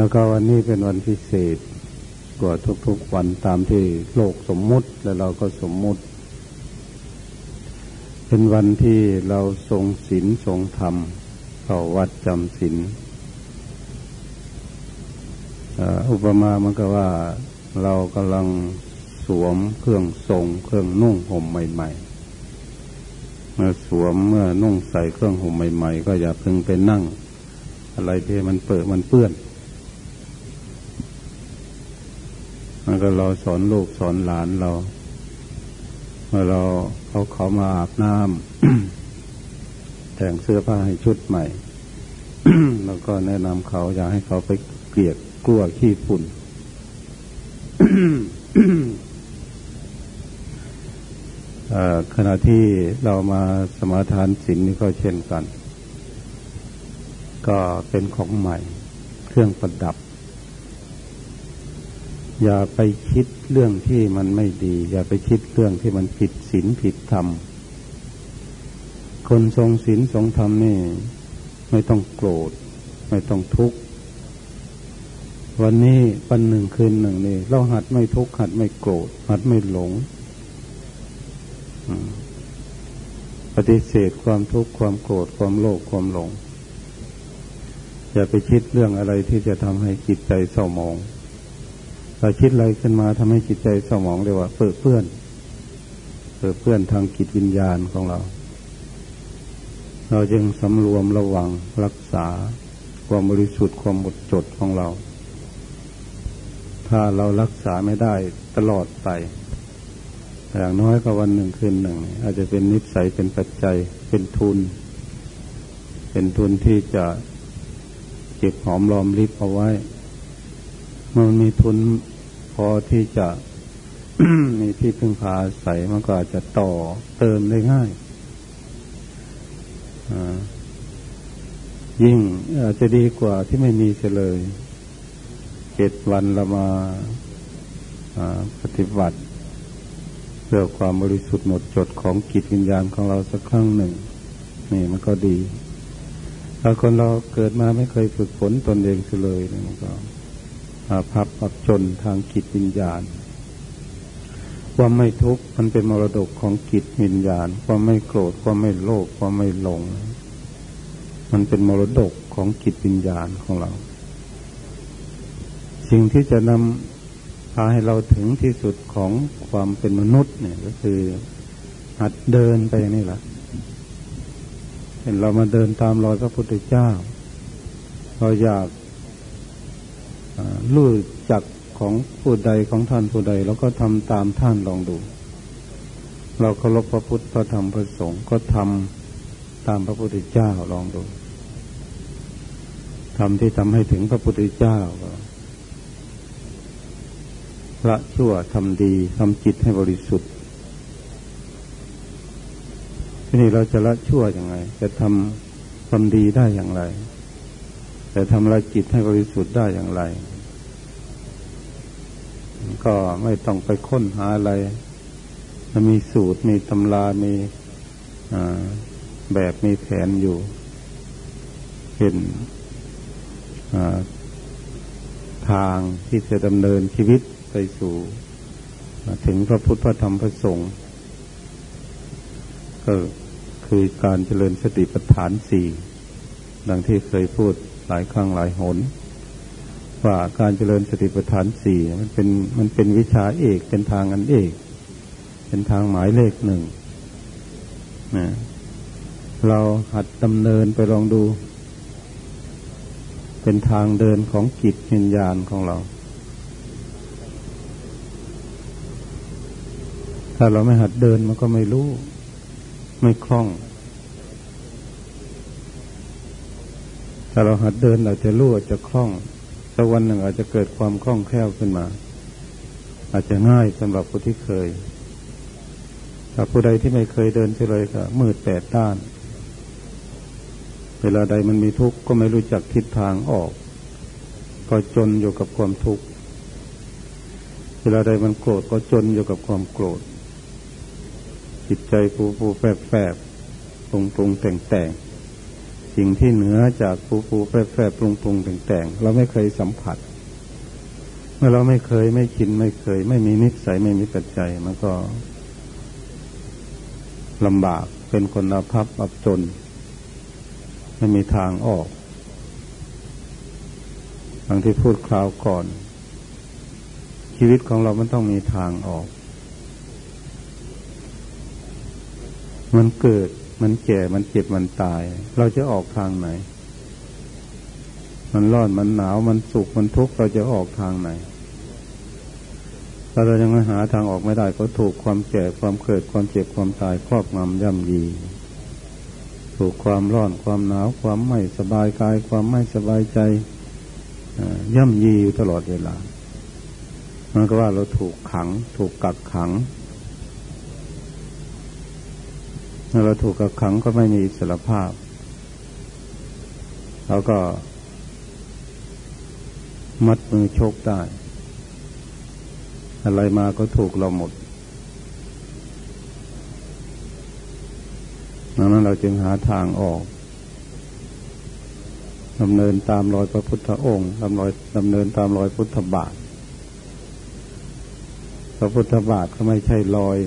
แล้วก็วันนี้เป็นวันพิเศษกว่าทุกๆวันตามที่โลกสมมุติและเราก็สมมุติ เป็นวันที่เราทรงศีลทรงธรรมเข้าวัดจำศีลอุปมามันก็ว่าเรากำลังสวมเครื่องทรงเครื่องนุ่งห่มใหม่ ๆ เมื่อสวมเมื่อนุ่งใส่เครื่องห่มใหม่ ๆ ก็อย่าเพิ่งไปนั่ง อะไรที่มันเปิดมันเปื้อน มันก็เราสอนลูกสอนหลานเรา เมื่อเราเขาเขามาอาบน้ำแต่งเสื้อผ้าให้ชุดใหม่แล้วก็แนะนำเขาอยากให้เขาไปเกลียดกลัวขี้ฝุ่นขณะที่เรามาสมาทานศีลนี่ก็เช่นกัน ก็เป็นของใหม่ เครื่องประดับ อย่าไปคิดเรื่องที่มันไม่ดี อย่าไปคิดเรื่องที่มันผิดศีลผิดธรรม คนทรงศีลทรงธรรมนี่ ไม่ต้องโกรธ ไม่ต้องทุกข์วันนี้วันหนึ่งคืนหนึ่งนี่เราหัดไม่ทุกข์หัดไม่โกรธ หัดไม่หลงปฏิเสธความทุกข์ความโกรธความโลภความหลง อย่าไปคิดเรื่องอะไรที่จะทำให้จิตใจเศร้าหมอง เราคิดอะไรขึ้นมาทำให้จิตใจสมองเรียกว่าเปื้อเพื่อนเปื้อเพื่อนทางจิตวิญญาณของเรา เราจึงสำรวมระวังรักษาความบริสุทธิ์ความหมดจดของเรา ถ้าเรารักษาไม่ได้ตลอดไปอย่างน้อยก็วันหนึ่งคืนหนึ่ง อาจจะเป็นนิสัยเป็นปัจจัยเป็นทุน เป็นทุนที่จะเก็บหอมรอมริบเอาไว้ มันมีทุนพอที่จะ มีที่พึ่งพาอาศัยมันก็อาจจะต่อเติมได้ง่ายยิ่งอาจจะดีกว่าที่ไม่มีเฉลยเจ็ดวันเรามาปฏิบัติ เพื่อความบริสุทธิ์หมดจดของกิจวิญญาณของเราสักครั้งหนึ่ง นี่มันก็ดีถ้าคนเราเกิดมาไม่เคยฝึกฝนตนเองเลยนี่มันก็ อาภัพอับจนทางกิจวิญญาณ ความไม่ทุกข์มันเป็นมรดกของกิจวิญญาณ ความไม่โกรธความไม่โลภความไม่หลง มันเป็นมรดกของกิจวิญญาณของเรา สิ่งที่จะนำพาให้เราถึงที่สุดของความเป็นมนุษย์เนี่ยก็คือหัดเดินไปนี่แหละเห็นเรามาเดินตามรอยพระพุทธเจ้า เราอยาก รู้จักของผู้ใดของท่านผู้ใดแล้วก็ทำตามท่านลองดู เราเคารพพระพุทธพระธรรมพระสงฆ์ก็ทำตามพระพุทธเจ้าลองดูทำที่ทำให้ถึงพระพุทธเจ้าละชั่วทำดีทำจิตให้บริสุทธิ์ทีนี้เราจะละชั่วยังไงจะทำความดีได้อย่างไร แต่ทำลายจิตให้บริสุทธิ์ได้อย่างไร ก็ไม่ต้องไปค้นหาอะไรมันมีสูตรมีตำรา มีแบบมีแผนอยู่เห็นทางที่จะดำเนินชีวิตไปสู่ ถึงพระพุทธพระธรรมพระสงฆ์ก็คือการเจริญสติปัฏฐานสี่ดังที่เคยพูด หลายครั้งหลายหน ว่าการเจริญสติปัฏฐานสี่มันเป็นมันเป็นวิชาเอกเป็นทางอันเอก เป็นทางหมายเลขหนึ่งนะเราหัดดำเนินไปลองดู เป็นทางเดินของจิตวิญญาณของเรา ถ้าเราไม่หัดเดินมันก็ไม่รู้ ไม่คล่อง ถ้าเราหัดเดินอาจจะรู้อาจจะคล่องแต่วันหนึ่งอาจจะเกิดความคล่องแคล่วขึ้นมา อาจจะง่ายสำหรับผู้ที่เคย ถ้าผู้ใดที่ไม่เคยเดินเลยก็มืดแปดด้าน เวลาใดมันมีทุกข์ก็ไม่รู้จักทิศทางออก ก็จนอยู่กับความทุกข์ เวลาใดมันโกรธก็จนอยู่กับความโกรธจิตใจปูปูแฝบแฝบตรงตรงแต่งแต่ง สิ่งที่เหนือจากปูปูแฝบแฝบปรุงปรุงแต่งแต่งเราไม่เคยสัมผัส เมื่อเราไม่เคยไม่ชินไม่เคย ไม่มีนิสัยไม่มีปัจจัยมันก็ลำบากเป็นคนอาภัพอับจน ไม่มีทางออกบางที่พูดคราวก่อน ชีวิตของเรามันต้องมีทางออก มันเกิด มันแก่มันเจ็บมันตาย เราจะออกทางไหน มันร้อนมันหนาวมันสุขมันทุกข์เราจะออกทางไหนถ้าเรายังหาทางออกไม่ได้ก็ถูกความแก่ความเกิดความเจ็บความตายครอบงำย่ำยีถูกความร้อนความหนาว ความไม่สบายกาย ความไม่สบายใจย่ำยีอยู่ตลอดเวลามันก็ว่าเราถูกขัง ถูกกักขัง เมื่อเราถูกกักขังก็ไม่มีอิสรภาพเราก็มัดมือโชกได้ อะไรมาก็ถูกเราหมดดังนั้นเราจึงหาทางออกดำเนินตามรอยพระพุทธองค์ดำเนินดำเนินตามรอยพุทธบาท พระพุทธบาทก็ไม่ใช่รอย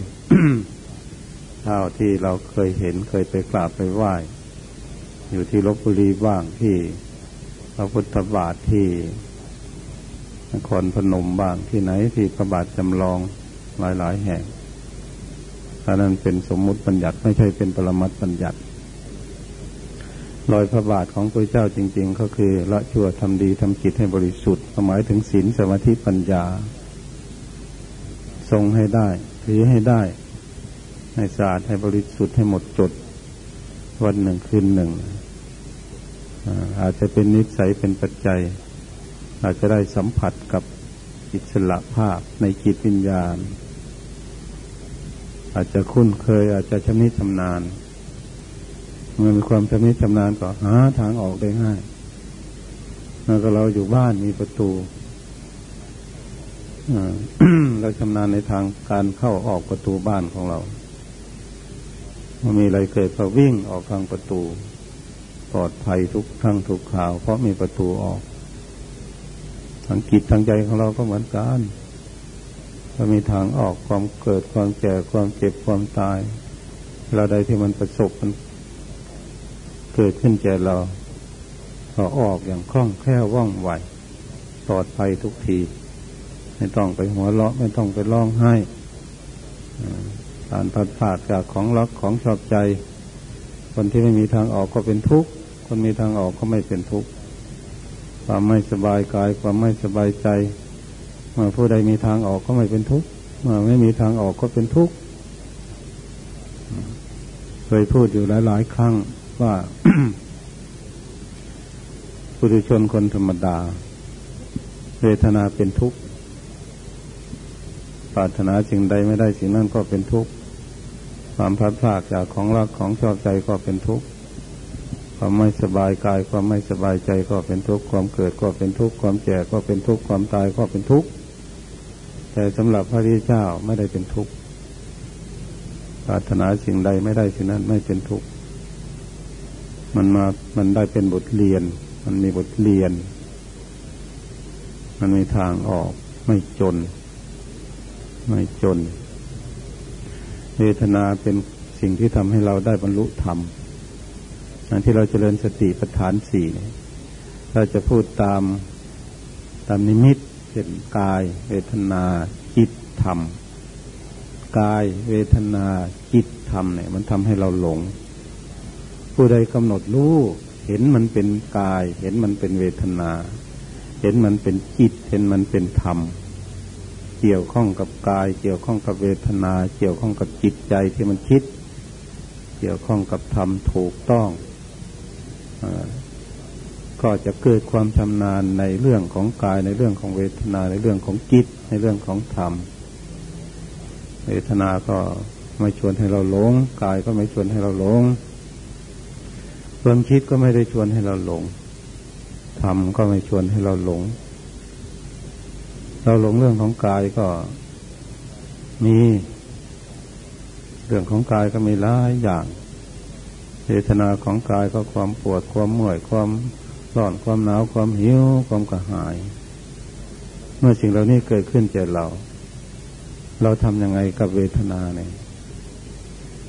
เท่าที่เราเคยเห็นเคยไปกราบไปไหว้ อยู่ที่ลบบุรีบ้างที่พระพุทธบาทที่นครพนมบ้างที่ไหนที่พระบาทจำลองหลายๆแห่งอันนั้นเป็นสมมุติบัญญัติไม่ใช่เป็นปรมัตบัญญัติรอยพระบาทของพระเจ้าจริง ๆ ก็คือละชั่วทำดีทำจิตให้บริสุทธิ์หมายถึงศีลสมาธิปัญญา ทรงให้ได้ถือให้ได้ ให้สะอาดให้บริสุทธิ์ให้หมดจด วันหนึ่งคืนหนึ่งอาจจะเป็นนิสัยเป็นปัจจัย อาจจะได้สัมผัสกับอิสระภาพในจิตวิญญาณ อาจจะคุ้นเคย อาจจะชำนิชำนาญเมื่อมีความชำนิชำนาญก็หาทางออกได้ง่ายแล้วก็เราอยู่บ้านมีประตูเราชำนาญในทางการเข้าออกประตูบ้านของเรา มื่อมีอะไรเกิดก็วิ่งออกทางประตู ปลอดภัยทุกครั้งทุกข่าว เพราะมีประตูออกทางจิตทางใจของเราก็เหมือนกันก็มีทางออกความเกิดความแก่ความเจ็บความตายเราใดที่มันประสบมันเกิดขึ้นแก่เราเราออกอย่างคล่องแคล่วว่องไวปลอดภัยทุกที ไม่ต้องไปหัวเราะไม่ต้องไปร้องไห้ การพัดผาดจากของรักของชอบใจ คนที่ไม่มีทางออกก็เป็นทุกข์ คนมีทางออกก็ไม่เป็นทุกข์ ความไม่สบายกายความไม่สบายใจ เมื่อผู้ใดมีทางออกก็ไม่เป็นทุกข์ เมื่อไม่มีทางออกก็เป็นทุกข์ เคยพูดอยู่หลายๆครั้งว่าผู้ทุชนคนธรรมดา เวทนาเป็นทุกข์ปรารถนาสิ่งใดไม่ได้สิ่งนั้นก็เป็นทุกข์ ความพลาดพลาดจากของรักของชอบใจก็เป็นทุกข์ความไม่สบายกายความไม่สบายใจก็เป็นทุกข์ความเกิดก็เป็นทุกข์ความแก่ก็เป็นทุกข์ความตายก็เป็นทุกข์แต่สำหรับพระริเจ้าไม่ได้เป็นทุกข์ปรารถนาสิ่งใดไม่ได้สิ่งนั้นไม่เป็นทุกข์มันมามันได้เป็นบทเรียน มันมีบทเรียน มันมีทางออก ไม่จน ไม่จน เวทนาเป็นสิ่งที่ทำให้เราได้บรรลุธรรมอันที่เราเจริญสติปัฏฐานสี่เราจะพูดตามตามนิมิตเช่นกาย เวทนาจิตธรรม กายเวทนาจิตธรรมเนี่ยมันทำให้เราหลง ผู้ใดกำหนดรู้เห็นมันเป็นกาย เห็นมันเป็นเวทนา เห็นมันเป็นจิต เห็นมันเป็นธรรมเเกี่ยวข้องกับกาย เกี่ยวข้องกับเวทนา เกี่ยวข้องกับจิตใจที่มันคิด เกี่ยวข้องกับธรรมถูกต้องอก็จะเกิดความชำนาญในเรื่องของกายในเรื่องของเวทนาในเรื่องของจิตในเรื่องของธรรมเวทนาก็ไม่ชวนให้เราหลงกายก็ไม่ชวนให้เราหลงความคิดก็ไม่ได้ชวนให้เราหลงทำก็ไม่ชวนให้เราหลง เราหลงเรื่องของกายก็มี เรื่องของกายก็มีหลายอย่างเวทนาของกายก็ความปวดความเมื่อยความร้อนความหนาวความหิวความกระหาย เมื่อสิ่งเหล่านี้เกิดขึ้นเจอเรา เราทำยังไงกับเวทนาเนี่ย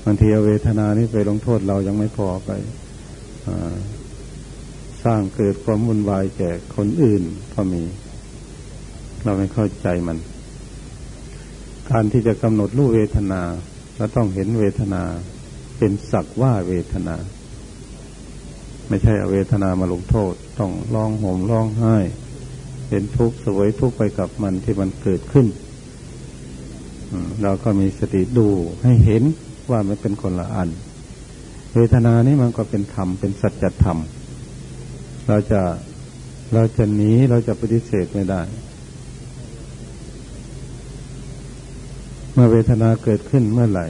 บางทีเวทนานี้ไปลงโทษเรายังไม่พอไปสร้างเกิดความวุ่นวายแก่คนอื่นก็มี เราไม่เข้าใจมัน การที่จะกำหนดรู้เวทนาเราต้องเห็นเวทนา เป็นสักว่าเวทนา ไม่ใช่เอาเวทนามาลงโทษ ต้องร้องโห่มร้องไห้ เห็นทุกข์สวยทุกข์ไปกับมันที่มันเกิดขึ้นเราก็มีสติดูให้เห็นว่ามันเป็นคนละอัน เวทนานี้มันก็เป็นธรรมเป็นสัจธรรม เราจะเราจะหนีเราจะปฏิเสธไม่ได้ เมื่อเวทนาเกิดขึ้นเมื่อไหร่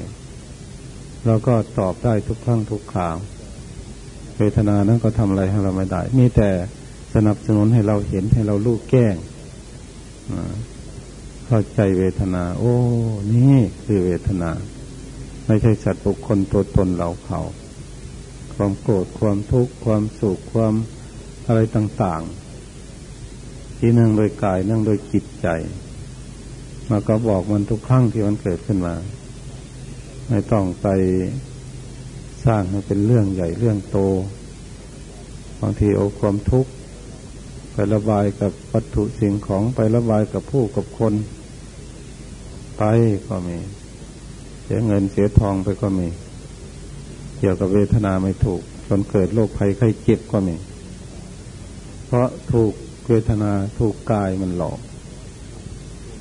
เราก็ตอบได้ทุกครั้งทุกคราว เวทนานั้นก็ทำอะไรให้เราไม่ได้ มีแต่สนับสนุนให้เราเห็นให้เราลูกแก้งเข้าใจเวทนา โอ้ นี่คือเวทนา ไม่ใช่สัตว์บุคคลตัวตนเราเขาความโกรธความทุกข์ความสุขความอะไรต่าง ๆ ที่นั่งโดยกายนั่งโดยจิตใจ มาก็บอกมันทุกครั้งที่มันเกิดขึ้นมา ไม่ต้องไปสร้างให้เป็นเรื่องใหญ่เรื่องโต บางทีเอาความทุกข์ไประบายกับวัตถุสิ่งของไประบายกับผู้กับคนไปก็มี เสียเงินเสียทองไปก็มี เกี่ยวกับเวทนาไม่ถูกจนเกิดโรคภัยไข้เจ็บก็มี เพราะถูกเวทนาถูกกายมันหลอก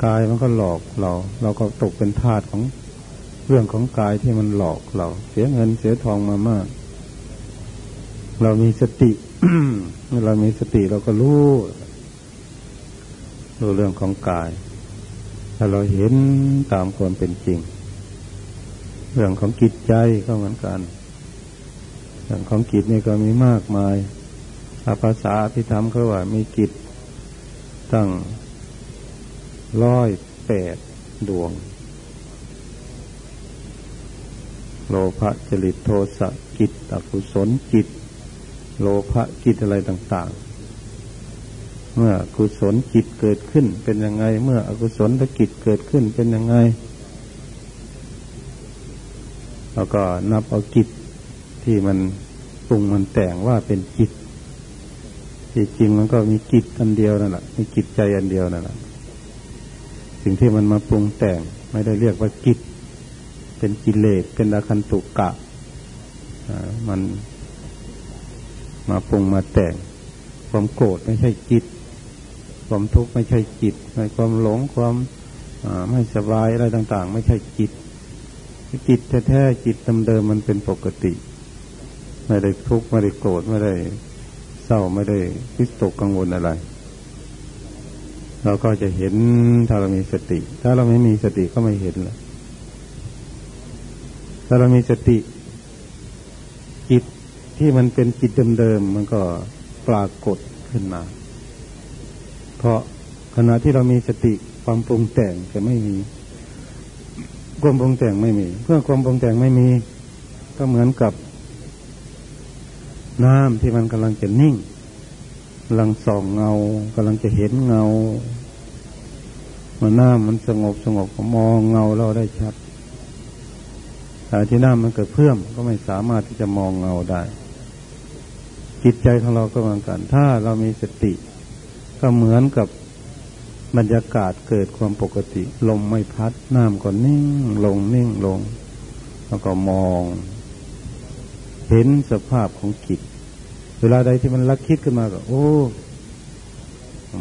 กายมันก็หลอกเรา เราก็ตกเป็นทาสของเรื่องของกายที่มันหลอกเรา เสียเงินเสียทองมามาก เรามีสติเมื่อเรามีสติเราก็รู้รู้เรื่องของกาย ถ้าเราเห็นตามความเป็นจริง เรื่องของจิตใจก็เหมือนกัน เรื่องของจิตนี่ก็มีมากมายภาษาที่ทำเขาว่ามีจิตตั้ง ร้อยแปดดวง โลภะจริตโทสะจิตอกุศลจิต โลภะจิตอะไรต่าง ๆ เมื่อกุศลจิตเกิดขึ้นเป็นยังไง เมื่ออกุศลจิตเกิดขึ้นเป็นยังไง แล้วก็นับเอาจิตที่มันปรุงมันแต่งว่าเป็นจิตที่จริงมันก็มีจิตอันเดียวนั่นแหละมีจิตใจอันเดียวนั่นแหละ สิ่งที่มันมาปรุงแต่งไม่ได้เรียกว่าจิตเป็นกิเลสเป็นอาคันตุกะมันมาปรุงมาแต่ง ความโกรธไม่ใช่จิต ความทุกข์ไม่ใช่จิตความหลงความไม่สบายอะไรต่าง ๆ ไม่ใช่จิต จิตแท้ๆจิตเดิมมันเป็นปกติ ไม่ได้ทุกข์ไม่ได้โกรธไม่ได้เศร้าไม่ได้คิดตกกังวลอะไร เราก็จะเห็นถ้าเรามีสติ ถ้าเราไม่มีสติก็ไม่เห็นเลยถ้าเรามีสติ จิตที่มันเป็นจิตเดิมๆมันก็ปรากฏขึ้นมา เพราะขณะที่เรามีสติความปรุงแต่งจะไม่มีความปรุงแต่งไม่มี เพื่อความปรุงแต่งไม่มี ก็เหมือนกับ น้ำที่มันกำลังจะนิ่งำลังส่องเงากำลังจะเห็นเงามันน้ำมันสงบสงบมองเงาเราได้ชัดแต่ที่หน้ำมันเกิดเพื่อมก็ไม่สามารถที่จะมองเงาได้ จิตใจของเราก็เหมือนกัน ถ้าเรามีสติ ก็เหมือนกับบรรยากาศเกิดความปกติ ลมไม่พัดน้ำก็นิ่งลงนิ่งลง แล้วก็มอง เห็นสภาพของจิต เวลาใดที่มันลักคิดขึ้นมาก็ โอ้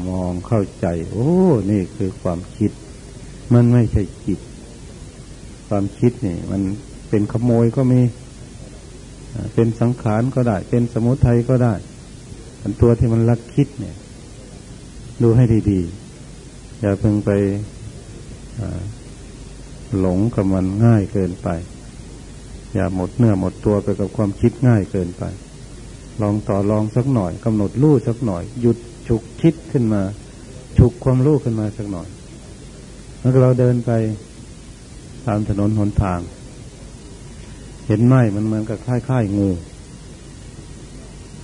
มองเข้าใจ โอ้ นี่คือความคิด มันไม่ใช่จิต ความคิดนี่ มันเป็นขโมยก็มี เป็นสังขารก็ได้ เป็นสมุทัยก็ได้เป็นตัวที่มันลักคิดเนี่ย ดูให้ดีๆ อย่าเพิ่งไปหลงกับมันง่ายเกินไป อย่าหมดเนื้อหมดตัวไปกับความคิดง่ายเกินไป ลองต่อลองสักหน่อยกำหนดรู้สักหน่อย หยุดฉุกคิดขึ้นมา ฉุกความรู้ขึ้นมาสักหน่อย แล้วเราเดินไปตามถนนหนทาง เห็นไหมมันเหมือนกับคล้ายๆงู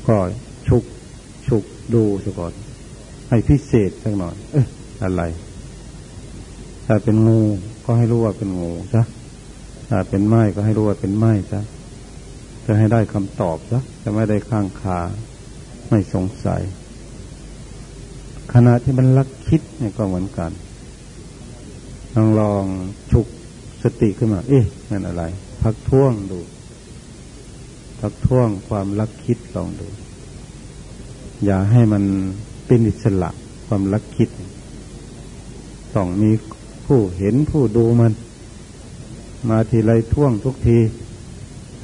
ก็ชุกชุกดูซะก่อน ให้พิเศษสักหน่อย เอ๊ะอะไร ถ้าเป็นงูก็ให้รู้ว่าเป็นงูซะถ้าเป็นไม้ก็ให้รู้ว่าเป็นไม้ซะ จะให้ได้คำตอบซะจะไม่ได้ข้างคาไม่สงสัย ขณะที่มันลักคิดเนี่ยก็เหมือนกันลองลองฉุกสติขึ้นมา เอ๊ะนั่นอะไร พักท่วงดู พักท่วงความลักคิดลองดู อย่าให้มันเป็นอิสระความลักคิด ต้องมีผู้เห็นผู้ดูมัน มาทีไรท่วงทุกที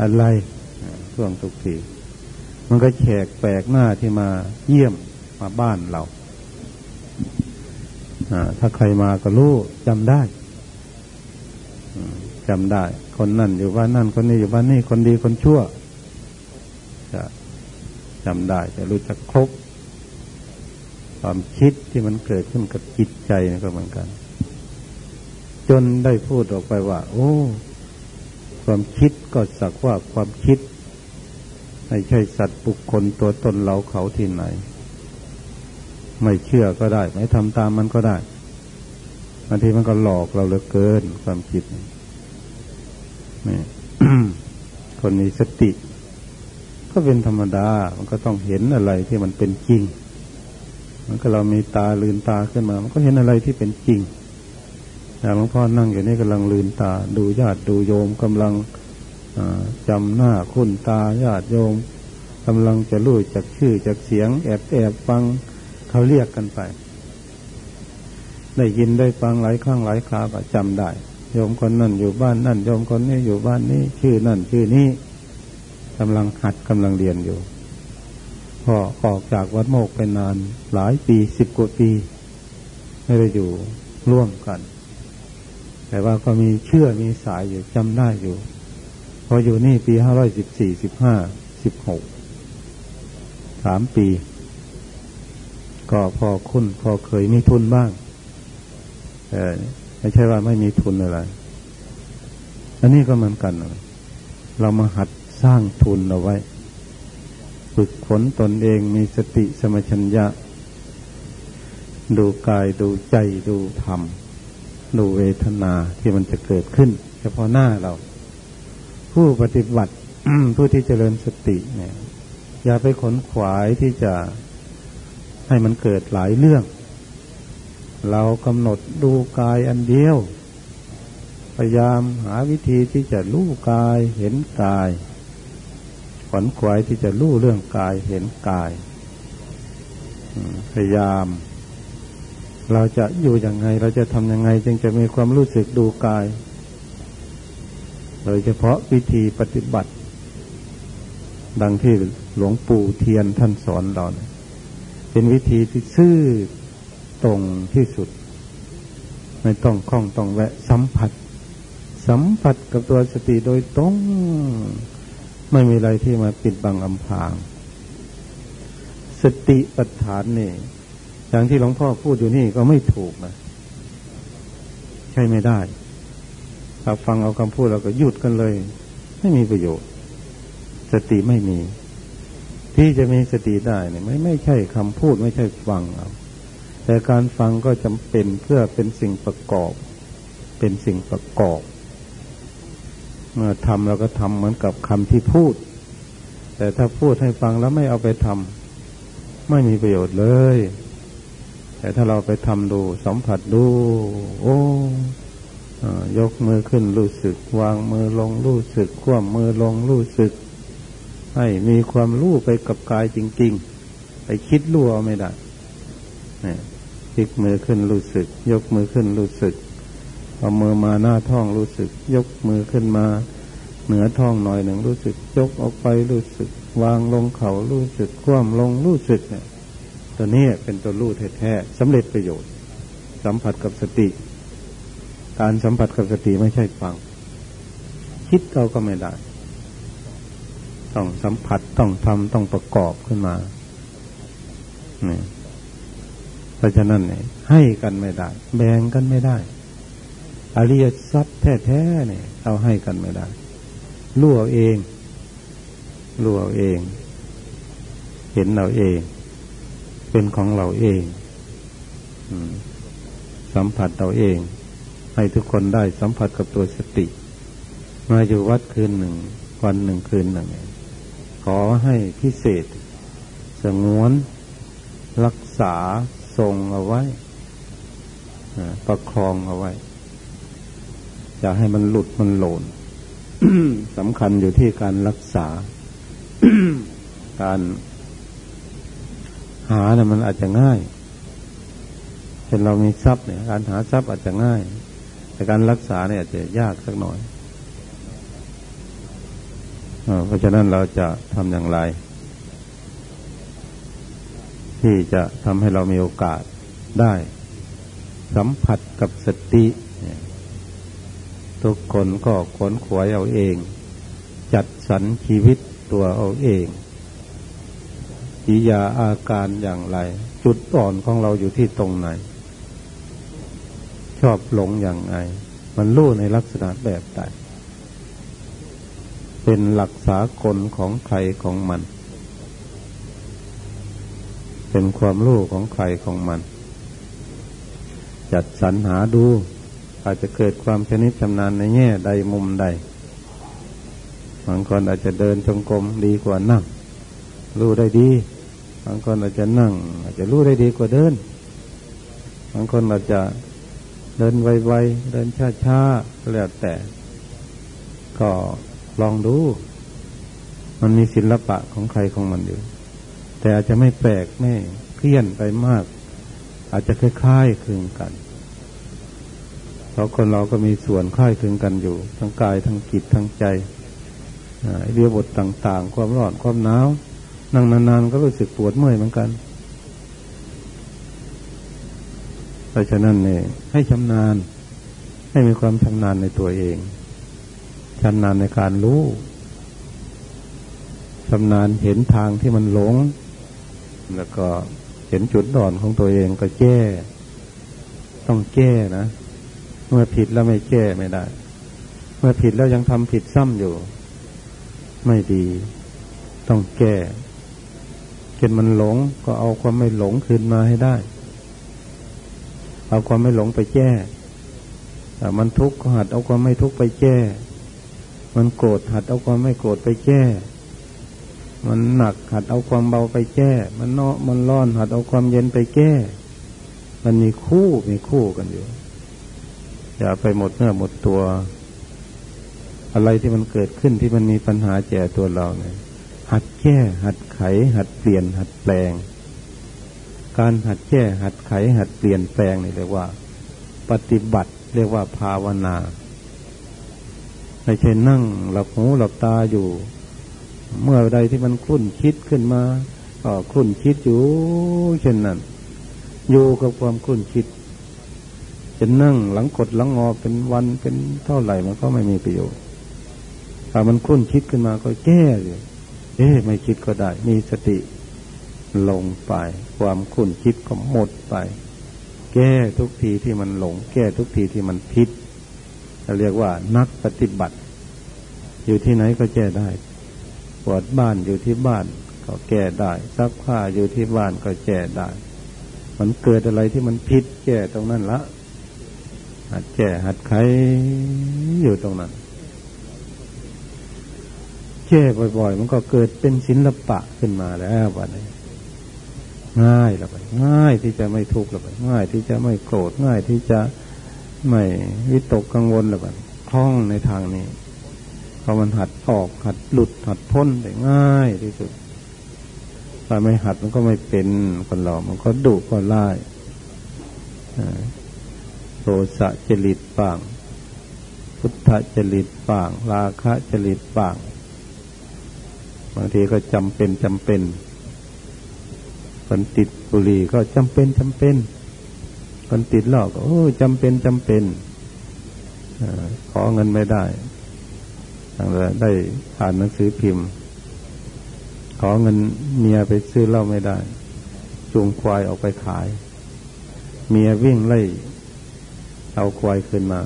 อะไร ท่วงทุกทีมันก็แขกแปลกหน้าที่มาเยี่ยมมาบ้านเราถ้าใครมาก็รู้จำได้จำได้ คนนั่นอยู่บ้านนั่นคนนี้อยู่บ้านนี่คนดีคนชั่วจะจำได้จะรู้จักครบความคิดที่มันเกิดขึ้นกับจิตใจนี่ก็เหมือนกัน จนได้พูดออกไปว่า โอ้ ความคิดก็สักว่าความคิด ไม่ใช่สัตว์บุคคลตัวตนเราเขาที่ไหน ไม่เชื่อก็ได้ ไม่ทำตามมันก็ได้บางทีมันก็หลอกเราเหลือเกินความคิดนี่คนมีสติ ก็เป็นธรรมดา มันก็ต้องเห็นอะไรที่มันเป็นจริง มันก็เรามีตาลืนตาขึ้นมา มันก็เห็นอะไรที่เป็นจริงอย่างหลวงพ่อนั่งอยู่นี่กำลังลืนตา ดูญาติดูโยมกำลัง จำหน้าคุณตาญาติโยมกำลังจะรู้จากชื่อจากเสียง แอบแอบฟังเขาเรียกกันไป ได้ยินได้ฟังหลายครั้งหลายคราก็จำได้ โยมคนนั่นอยู่บ้านนั่นโยมคนนี้อยู่บ้านนี้ ชื่อนั่นชื่อนี้กำลังหัดกำลังเรียนอยู่พอออกจากวัดโมกไปนานหลายปีสิบกว่าปี ไม่ได้อยู่ร่วมกัน แต่ว่าก็มีเชื่อมีสายอยู่จำได้อยู่ ออยู่นี่ปีห้าร้อยสิบสี่สิบห้าสิบหกสามปี ก็พอคุ้นพอเคยมีทุนบ้างแต่ไม่ใช่ว่าไม่มีทุนอะไร อันนี้ก็เหมือนกัน เรามาหัดสร้างทุนเอาไว้ ฝึกฝนตนเองมีสติสมัชัญญะ ดูกายดูใจดูธรรม ดูเวทนาที่มันจะเกิดขึ้น เฉพาะหน้าเรา ผู้ปฏิบัติผู้ที่เจริญสติเนี่ย อย่าไปขนขวายที่จะให้มันเกิดหลายเรื่อง เรากำหนดดูกายอันเดียว พยายามหาวิธีที่จะรู้กายเห็นกาย ขนขวายที่จะรู้เรื่องกายเห็นกาย พยายาม เราจะอยู่ยังไง เราจะทำยังไง จึงจะมีความรู้สึกดูกาย โดยเฉพาะวิธีปฏิบัติ ดังที่หลวงปู่เทียนท่านสอนเราเนี่ยเป็นวิธีที่ซื่อตรงที่สุด ไม่ต้องคล้องต้องแวะสัมผัส สัมผัสกับตัวสติโดยตรง ไม่มีอะไรที่มาปิดบังอำพราง สติปัฏฐานนี่ อย่างที่หลวงพ่อพูดอยู่นี่ก็ไม่ถูกนะ ใช่ไม่ได้ ถ้าฟังเอาคำพูดเราก็หยุดกันเลย ไม่มีประโยชน์ สติไม่มี ที่จะมีสติได้เนี่ยไม่ไม่ใช่คำพูดไม่ใช่ฟังเอาแต่การฟังก็จำเป็นเพื่อเป็นสิ่งประกอบ เป็นสิ่งประกอบ เมื่อทำเราก็ทำเหมือนกับคำที่พูด แต่ถ้าพูดให้ฟังแล้วไม่เอาไปทำไม่มีประโยชน์เลย แต่ถ้าเราไปทำดูสัมผัสดู โอ้ ยกมือขึ้นรู้สึก วางมือลงรู้สึกคว่ำมือลงรู้สึก ให้มีความรู้ไปกับกายจริง ๆ ไปคิดรู้เอาไม่ได้เนี่ยพลิกมือขึ้นรู้สึก ยกมือขึ้นรู้สึก เอามือมาหน้าท้องรู้สึก ยกมือขึ้นมา เหนือท้องหน่อยหนึ่งรู้สึก ยกออกไปรู้สึก วางลงเขารู้สึก คว่ำลงรู้สึกเนี่ยตัวนี้เป็นตัวรู้แท้ๆสำเร็จประโยชน์ สัมผัสกับสติ การสัมผัสกับสติไม่ใช่ฟัง คิดเราก็ไม่ได้ ต้องสัมผัสต้องทำต้องประกอบขึ้นมานี่เพราะฉะนั้นเนี่ยให้กันไม่ได้ แบ่งกันไม่ได้อริยทรัพย์แท้ๆเนี่ยเอาให้กันไม่ได้ลู่เอาเองลู่เอาเอง เห็นเราเอง เป็นของเราเองสัมผัสเราเอง ให้ทุกคนได้สัมผัสกับตัวสติ มาอยู่วัดคืนหนึ่ง วันหนึ่งคืนหนึ่ง ขอให้พิเศษ สงวน รักษาทรงเอาไว้ ประคองเอาไว้ อย่าให้มันหลุดมันหล่นสำคัญอยู่ที่การรักษา การหาเนี่ยมันอาจจะง่ายเช่นเรามีทรัพย์เนี่ย การหาทรัพย์อาจจะง่าย แต่การรักษาเนี่ยอาจจะยากสักหน่อยเพราะฉะนั้นเราจะทำอย่างไร ที่จะทำให้เรามีโอกาสได้ สัมผัสกับสติ ทุกคนก็ขนขวยเอาเอง จัดสรรชีวิตตัวเอาเองกิยาอาการอย่างไร จุดอ่อนของเราอยู่ที่ตรงไหน ชอบหลงอย่างไรมันรู้ในลักษณะแบบใดเป็นหลักษากลของใครของมัน เป็นความรู้ของใครของมัน จัดสรรหาดูอาจจะเกิดความชนิดชำนาญในแง่ใดมุมใดบางคนอาจจะเดินจงกรมดีกว่านั่ง รู้ได้ดี บางคนอาจจะนั่ง อาจจะรู้ได้ดีกว่าเดิน บางคนอาจจะ เดินไวๆ เดินช้าๆ แล้วแต่ ก็ลองดู มันมีศิลปะของใครของมันอยู่ แต่อาจจะไม่แปลกไม่เครียนไปมาก อาจจะคล้ายๆคลึงกันเพราะคนเราก็มีส่วนคล้ายคลึงกันอยู่ ทั้งกายทั้งจิตทั้งใจเรียบทต่างๆ ความร้อนความหนาวนั่งนานๆก็รู้สึกปวดเมื่อยเหมือนกัน เพราะฉะนั้นเนี่ยให้ชำนาญ ให้มีความชำนาญในตัวเองชำนาญในการรู้ชำนาญเห็นทางที่มันหลง แล้วก็เห็นจุดด่อนของตัวเองก็แก้ ต้องแก้นะ เมื่อผิดแล้วไม่แก้ไม่ได้ เมื่อผิดแล้วยังทำผิดซ้ำอยู่ ไม่ดี ต้องแก้เกินมันหลงก็เอาความไม่หลงคืนมาให้ได้ เอาความไม่หลงไปแก้มันทุกข์หัดเอาความไม่ทุกข์ไปแก้ มันโกรธหัดเอาความไม่โกรธไปแก้ มันหนักหัดเอาความเบาไปแก้ มันเนาะมันร้อนหัดเอาความเย็นไปแก้ มันมีคู่มีคู่กันอยู่ อย่าไปหมดเนื้อหมดตัว อะไรที่มันเกิดขึ้นที่มันมีปัญหาแก่ตัวเราเนี่ยหัดแก้ หัดไข หัดเปลี่ยน หัดแปลง การหัดแก้หัดไขหัดเปลี่ยนแปลงนี่เรียกว่า ปฏิบัติเรียกว่าภาวนาไม่ใช่นั่งหลับหูหลับตาอยู่ เมื่อใดที่มันคุ้นคิดขึ้นมาก็คุ้นคิดอยู่เช่นนั้น อยู่กับความคุ้นคิดจะนั่งหลังกดหลังงอเป็นวันเป็นเท่าไหร่มันก็ไม่มีประโยชน์ถ้ามันคุ้นคิดขึ้นมาก็แก้เลยเอ๊ะไม่คิดก็ได้ มีสติ ลงไป ความคุ้นคิดก็หมดไป แก้ทุกทีที่มันหลง แก้ทุกทีที่มันผิดเราเรียกว่านักปฏิบัติ อยู่ที่ไหนก็แก้ได้ปวดบ้านอยู่ที่บ้านก็แก้ได้ซักผ้าอยู่ที่บ้านก็แก้ได้ มันเกิดอะไรที่มันผิดแก้ตรงนั้นละหัดแก้หัดไขอยู่ตรงนั้นแก้บ่อย ๆ มันก็เกิดเป็นศิลปะขึ้นมาแล้ววันนี้ ง่ายละไปง่ายที่จะไม่ทุกข์ละไปง่ายที่จะไม่โกรธง่ายที่จะไม่วิตกกังวลละไปคล่องในทางนี้พอมันหัดออกหัดหลุดหัดพ้นได้ง่ายที่สุดถ้าไม่หัดมันก็ไม่เป็นคนเรามันก็ดุก็ไล่โทสะจริตบ้าง พุทธจริตบ้าง ราคะจริตบ้าง บางทีก็จำเป็นจำเป็น คนติดบุหรี่ก็จำเป็นจำเป็น คนติดเหล้าก็โอ้จำเป็นจำเป็นอขอเงินไม่ได้ทางได้อ่านหนังสือพิมพ์ ขอเงินเมียไปซื้อเหล้าไม่ได้ จูงควายออกไปขาย เมียวิ่งไล่เอาควายขึ้นมา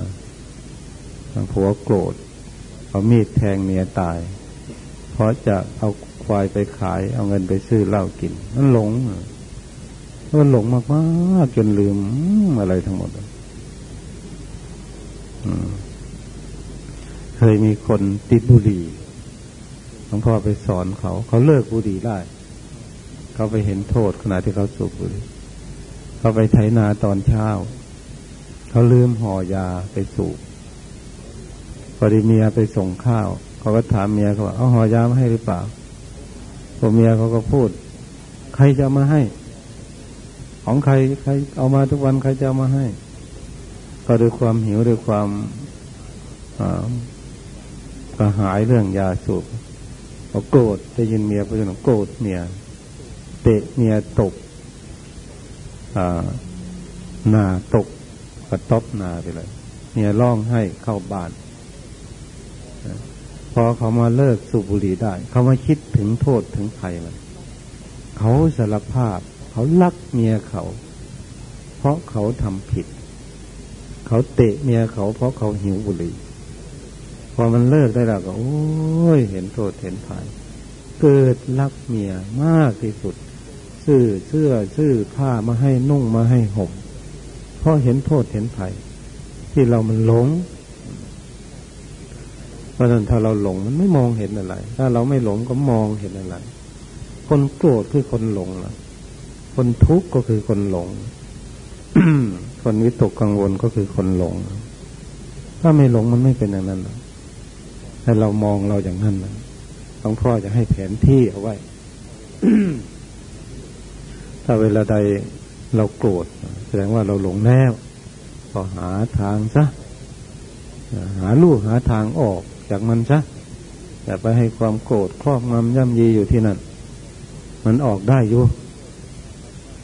ผัวโกรธเอามีดแทงเมียตาย เพราะจะเอา ควายไปขาย เอาเงินไปซื้อเหล้ากิน มันหลงมันหลงมากๆจนลืมอะไรทั้งหมดเคยมีคนติดบุหรี่หลวงพ่อไปสอนเขา เขาเลิกบุหรี่ได้ เขาไปเห็นโทษขณะที่เขาสูบบุหรี่เขาไปไถนาตอนเช้า เขาลืมห่อยาไปสูบพอดีเมียไปส่งข้าว เขาก็ถามเมียเขาว่าเอาห่อยามาให้หรือเปล่า พอเมียเขาก็พูด ใครจะมาให้ ของใครใครเอามาทุกวันใครจะมาให้ ก็ด้วยความหิวด้วยความกระหายเรื่องยาสูบเขาโกรธได้ยินเมียพูดโกรธเมียเตะเมียตกหน้าตกกระตบหน้าไปเลยเมียร้องให้เข้าบ้าน อเขามาเลิกสูบบุหรี่ได้ เขามาคิดถึงโทษถึงภัยมันเขาสารภาพ เขาลักเมียเขา เพราะเขาทำผิด เขาเตะเมียเขา เพราะเขาหิวบุหรี่พอมันเลิกได้แล้วก็ โอ้ยเห็นโทษเห็นภัย เกิดรักเมียมากที่สุด ซื้อเสื้อซื้อผ้ามาให้นุ่งมาให้ห่มเพราะเห็นโทษเห็นภัย ที่เรามันหลง เพราะฉะนั้นถ้าเราหลงมันไม่มองเห็นอะไร ถ้าเราไม่หลงก็มองเห็นอะไร คนโกรธคือคนหลงล่ะคนทุกข์ก็คือคนหลง คนวิตกกังวลก็คือคนหลง ถ้าไม่หลงมันไม่เป็นอย่างนั้นแต่เรามองเราอย่างนั้นนะหลวงพ่อจะให้แผนที่เอาไว้ ถ้าเวลาใดเราโกรธแสดงว่าเราหลงแล้วก็หาทางซะหาลูกหาทางออก จากมันซะอย่าไปให้ความโกรธครอบงำย่ำยีอยู่ที่นั่น มันออกได้อยู่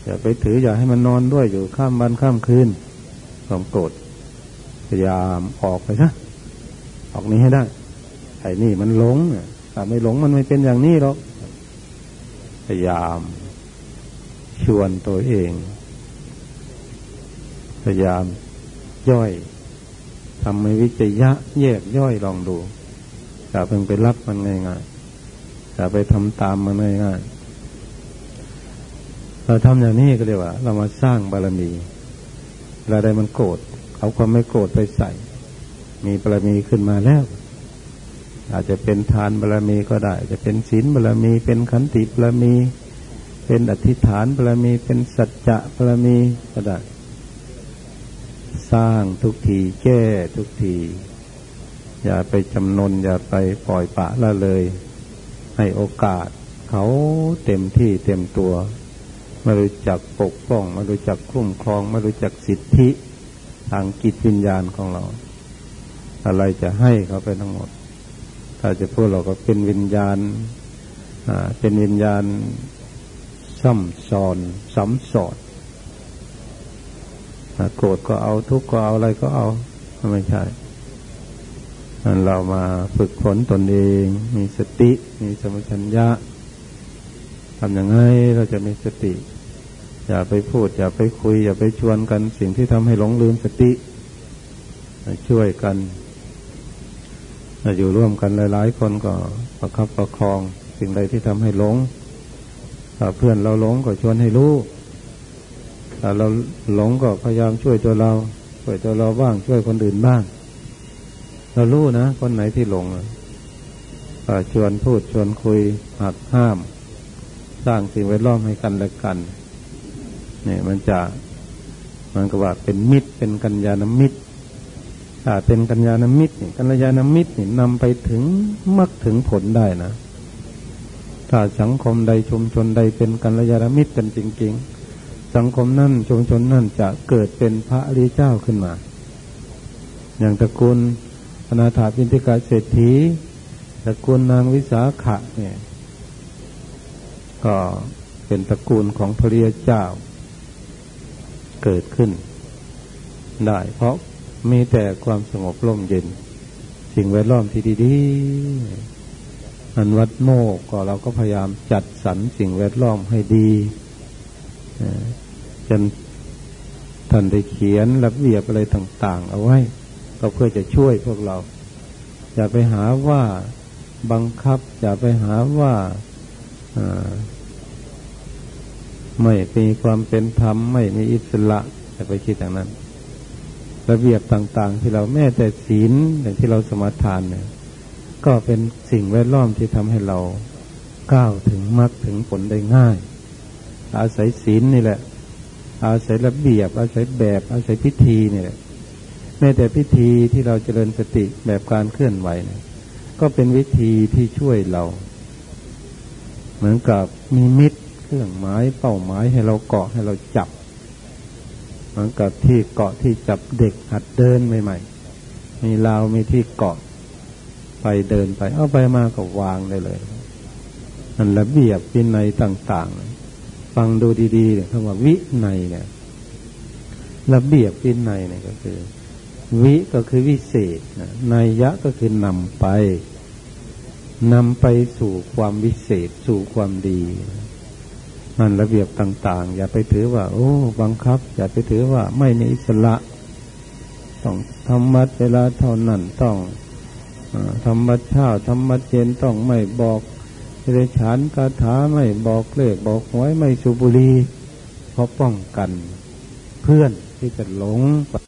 อย่าไปถืออย่าให้มันนอนด้วยอยู่ข้ามวันข้ามคืนความโกรธพยายามออกไปซะออกนี้ให้ได้ไอ้นี่มันหลงถ้าไม่หลงมันไม่เป็นอย่างนี้หรอกพยายามชวนตัวเอง พยายามย่อย ทำในวิจยะแยกย่อยลองดูอย่าเพิ่งไปรับมันง่ายๆอย่าไปทำตามมันง่ายๆเราทำอย่างนี้ก็เรียกว่า เรามาสร้างบารมีเวลาใดมันโกรธเอาความไม่โกรธไปใส่ มีบารมีขึ้นมาแล้ว อาจจะเป็นทานบารมีก็ได้ จะเป็นศีลบารมี เป็นขันติบารมี เป็นอธิษฐานบารมี เป็นสัจจะบารมีก็ได้ สร้างทุกทีแก้ทุกที อย่าไปจำนน อย่าไปปล่อยปะละเลย ให้โอกาส เขาเต็มที่เต็มตัวไม่รู้จักปกป้องไม่รู้จักคุ้มครองไม่รู้จักสิทธิ ทางกิจวิญญาณของเรา อะไรจะให้เขาไปทั้งหมด ถ้าจะพูดเราก็เป็นวิญญาณเป็นวิญญาณซ้ำซ้อนซ้ำสอด โกรธก็เอาทุกข์ก็เอาอะไรก็เอาไม่ใช่เรามาฝึกฝนตนเอง มีสติ มีสมัชัญญะทำอย่างไรเราจะมีสติ อย่าไปพูด อย่าไปคุย อย่าไปชวนกันสิ่งที่ทำให้หลงลืมสติ ช่วยกันอยู่ร่วมกันหลาย ๆ คนก็ประคับประคอง สิ่งใดที่ทำให้หลงเพื่อนเราหลงก็ชวนให้รู้ ถ้าเราหลงก็พยายามช่วยตัวเรา ช่วยตัวเราบ้าง ช่วยคนอื่นบ้าง เรารู้นะ คนไหนที่หลงชวนพูดชวนคุยหักห้าม สร้างสิ่งแวดล้อมให้กันและกันเนี่ยมันจะมันก็ว่าเป็นมิตรเป็นกัญญาณมิตรถ้าเป็นกัญญาณมิตรนี่กัญญาณมิตรนี่นำไปถึงมักถึงผลได้นะ ถ้าสังคมใดชุมชนใดเป็นกัญญาณมิตรกันจริง ๆ สังคมนั่นชุมชนนั่นจะเกิดเป็นพระริเจ้าขึ้นมา อย่างตระกูลอนาถาปินทิกาเศรษฐีตระกูลนางวิสาขะเนี่ย ก็เป็นตระกูลของพระริเจ้า เกิดขึ้น ได้เพราะมีแต่ความสงบร่มเย็น สิ่งแวดล้อมที่ดีๆอันวัดโมกก็เราก็พยายามจัดสรรสิ่งแวดล้อมให้ดี นท่านได้เขียนระเบียบอะไรต่าง ๆ เอาไว้ ก็เพื่อจะช่วยพวกเรา อย่าไปหาว่าบังคับ อย่าไปหาว่าไม่มีความเป็นธรรม ไม่มีอิสระจะไปคิดอย่างนั้น ระเบียบต่าง ๆ ที่เราแม้แต่ศีลอย่างที่เราสมาทานเนี่ยก็เป็นสิ่งแวดล้อมที่ทำให้เราก้าวถึงมรรคถึงผลได้ง่าย อาศัยศีลนี่แหละ อาศัยระเบียบ อาศัยแบบ อาศัยพิธีเนี่แหละแม้แต่พิธีที่เราเจริญสติแบบการเคลื่อนไหวเนี่ยก็เป็นวิธีที่ช่วยเรา เหมือนกับมีมิตรเครื่องหมายเป้าหมายให้เราเกาะให้เราจับ เหมือนกับที่เกาะที่จับเด็กหัดเดินใหม่ๆมีราวมีที่เกาะไปเดินไป เอาไปมาก็วางได้เลยนั่นระเบียบวินัยต่าง ๆ ฟังดูดีๆเนี่ยคำว่าวินัยเนี่ยระเบียบวินัยเนี่ยก็คือ วิก็คือวิเศษนัยยะก็คือนำไปนำไปสู่ความวิเศษสู่ความดีนั่นระเบียบต่าง ๆ อย่าไปถือว่า โอ้บังคับ อย่าไปถือว่าไม่มีอิสระต้องทำมัดเวลาเท่านั้นต้องธรรมะเช้าธรรมะเย็นต้องไม่บอก เรฉานคาถาไม่บอกเลขบอกหวยไม่สูบุรีเพราะป้องกันเพื่อนที่จะหลง